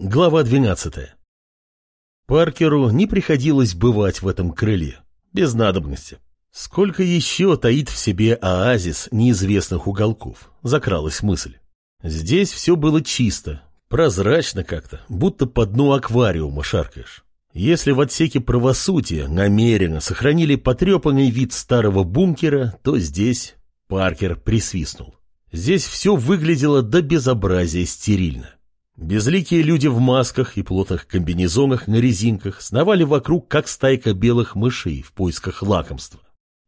Глава 12. Паркеру не приходилось бывать в этом крыле, без надобности. Сколько еще таит в себе оазис неизвестных уголков, закралась мысль. Здесь все было чисто, прозрачно как-то, будто по дну аквариума шаркаешь. Если в отсеке правосудия намеренно сохранили потрепанный вид старого бункера, то здесь Паркер присвистнул. Здесь все выглядело до безобразия стерильно. Безликие люди в масках и плотных комбинезонах на резинках сновали вокруг, как стайка белых мышей в поисках лакомства.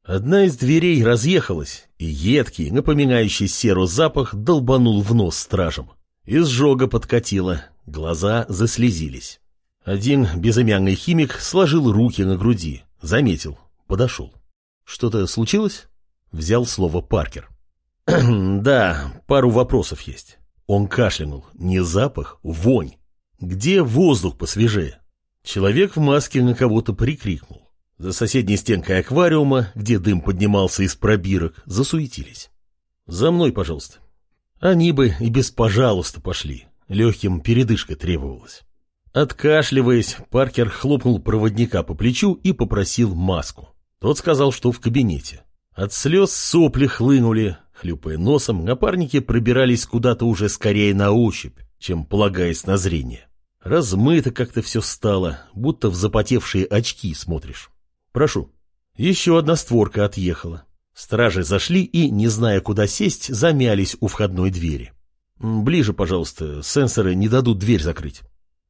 Одна из дверей разъехалась, и едкий, напоминающий серу запах, долбанул в нос стражем. Изжога подкатила, глаза заслезились. Один безымянный химик сложил руки на груди, заметил, подошел. «Что-то случилось?» Взял слово Паркер. «Да, пару вопросов есть». Он кашлянул. Не запах, вонь. Где воздух посвежее? Человек в маске на кого-то прикрикнул. За соседней стенкой аквариума, где дым поднимался из пробирок, засуетились. «За мной, пожалуйста». Они бы и без «пожалуйста» пошли. Легким передышка требовалась. Откашливаясь, Паркер хлопнул проводника по плечу и попросил маску. Тот сказал, что в кабинете. От слез сопли хлынули, Хлюпая носом, напарники пробирались куда-то уже скорее на ощупь, чем полагаясь на зрение. Размыто как-то все стало, будто в запотевшие очки смотришь. Прошу. Еще одна створка отъехала. Стражи зашли и, не зная, куда сесть, замялись у входной двери. «Ближе, пожалуйста, сенсоры не дадут дверь закрыть».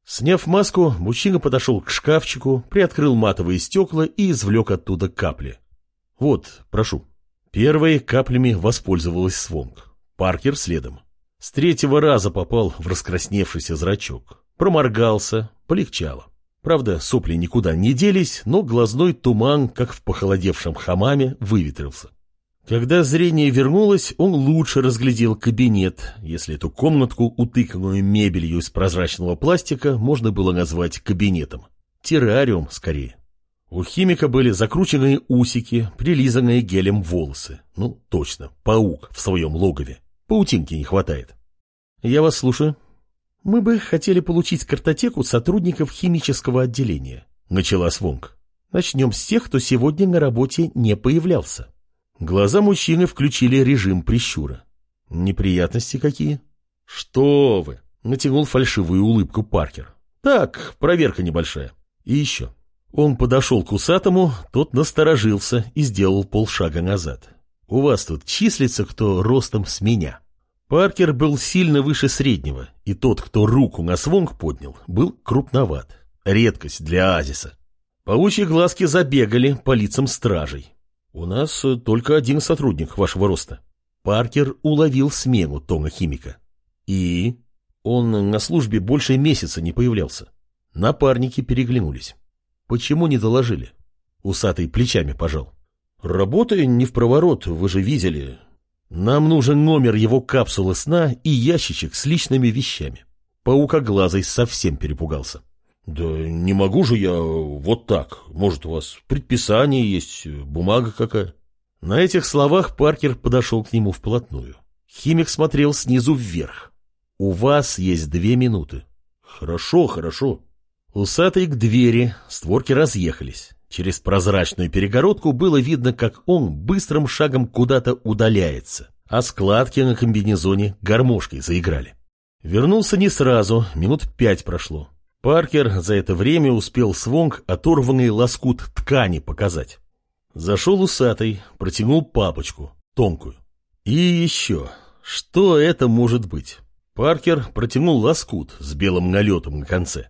Сняв маску, мужчина подошел к шкафчику, приоткрыл матовые стекла и извлек оттуда капли. «Вот, прошу». Первой каплями воспользовалась Свонг. Паркер следом. С третьего раза попал в раскрасневшийся зрачок. Проморгался, полегчало. Правда, сопли никуда не делись, но глазной туман, как в похолодевшем хамаме, выветрился. Когда зрение вернулось, он лучше разглядел кабинет, если эту комнатку, утыканную мебелью из прозрачного пластика, можно было назвать кабинетом. Террариум, скорее. У химика были закрученные усики, прилизанные гелем волосы. Ну, точно, паук в своем логове. Паутинки не хватает. Я вас слушаю. Мы бы хотели получить картотеку сотрудников химического отделения. Начала Свонг. Начнем с тех, кто сегодня на работе не появлялся. Глаза мужчины включили режим прищура. Неприятности какие? Что вы? Натянул фальшивую улыбку Паркер. Так, проверка небольшая. И еще. Он подошел к усатому, тот насторожился и сделал полшага назад. «У вас тут числится кто ростом с меня?» Паркер был сильно выше среднего, и тот, кто руку на свонг поднял, был крупноват. Редкость для оазиса. Паучьи глазки забегали по лицам стражей. «У нас только один сотрудник вашего роста». Паркер уловил смену тона химика. «И?» Он на службе больше месяца не появлялся. Напарники переглянулись. Почему не доложили? Усатый плечами пожал. Работа не в проворот, вы же видели. Нам нужен номер его капсулы сна и ящичек с личными вещами. Паукоглазый совсем перепугался. Да не могу же я вот так. Может, у вас предписание есть, бумага какая? На этих словах Паркер подошел к нему вплотную. Химик смотрел снизу вверх. У вас есть две минуты. Хорошо, хорошо. Усатый к двери, створки разъехались. Через прозрачную перегородку было видно, как он быстрым шагом куда-то удаляется, а складки на комбинезоне гармошкой заиграли. Вернулся не сразу, минут пять прошло. Паркер за это время успел свонг оторванный лоскут ткани показать. Зашел усатый, протянул папочку, тонкую. И еще, что это может быть? Паркер протянул лоскут с белым налетом на конце.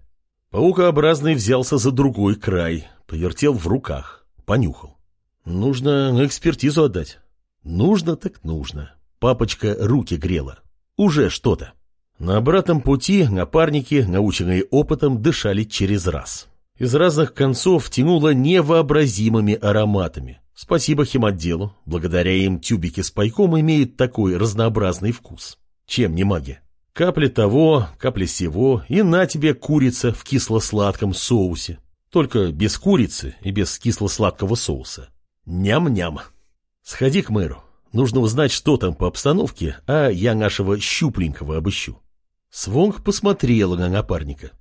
Паукообразный взялся за другой край, повертел в руках, понюхал. Нужно экспертизу отдать. Нужно так нужно. Папочка руки грела. Уже что-то. На обратном пути напарники, наученные опытом, дышали через раз. Из разных концов тянуло невообразимыми ароматами. Спасибо химотделу, благодаря им тюбики с пайком имеют такой разнообразный вкус. Чем не магия? Капли того, капли сего, и на тебе курица в кисло-сладком соусе. Только без курицы и без кисло-сладкого соуса. Ням-ням. Сходи к мэру. Нужно узнать, что там по обстановке, а я нашего щупленького обыщу. Свонг посмотрела на напарника.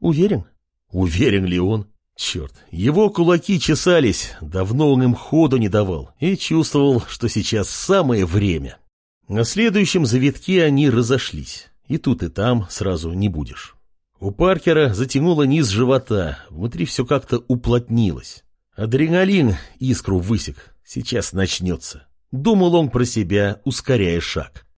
Уверен? Уверен ли он? Черт, его кулаки чесались, давно он им ходу не давал и чувствовал, что сейчас самое время. На следующем завитке они разошлись, и тут и там сразу не будешь. У Паркера затянуло низ живота, внутри все как-то уплотнилось. Адреналин искру высек, сейчас начнется. Думал он про себя, ускоряя шаг.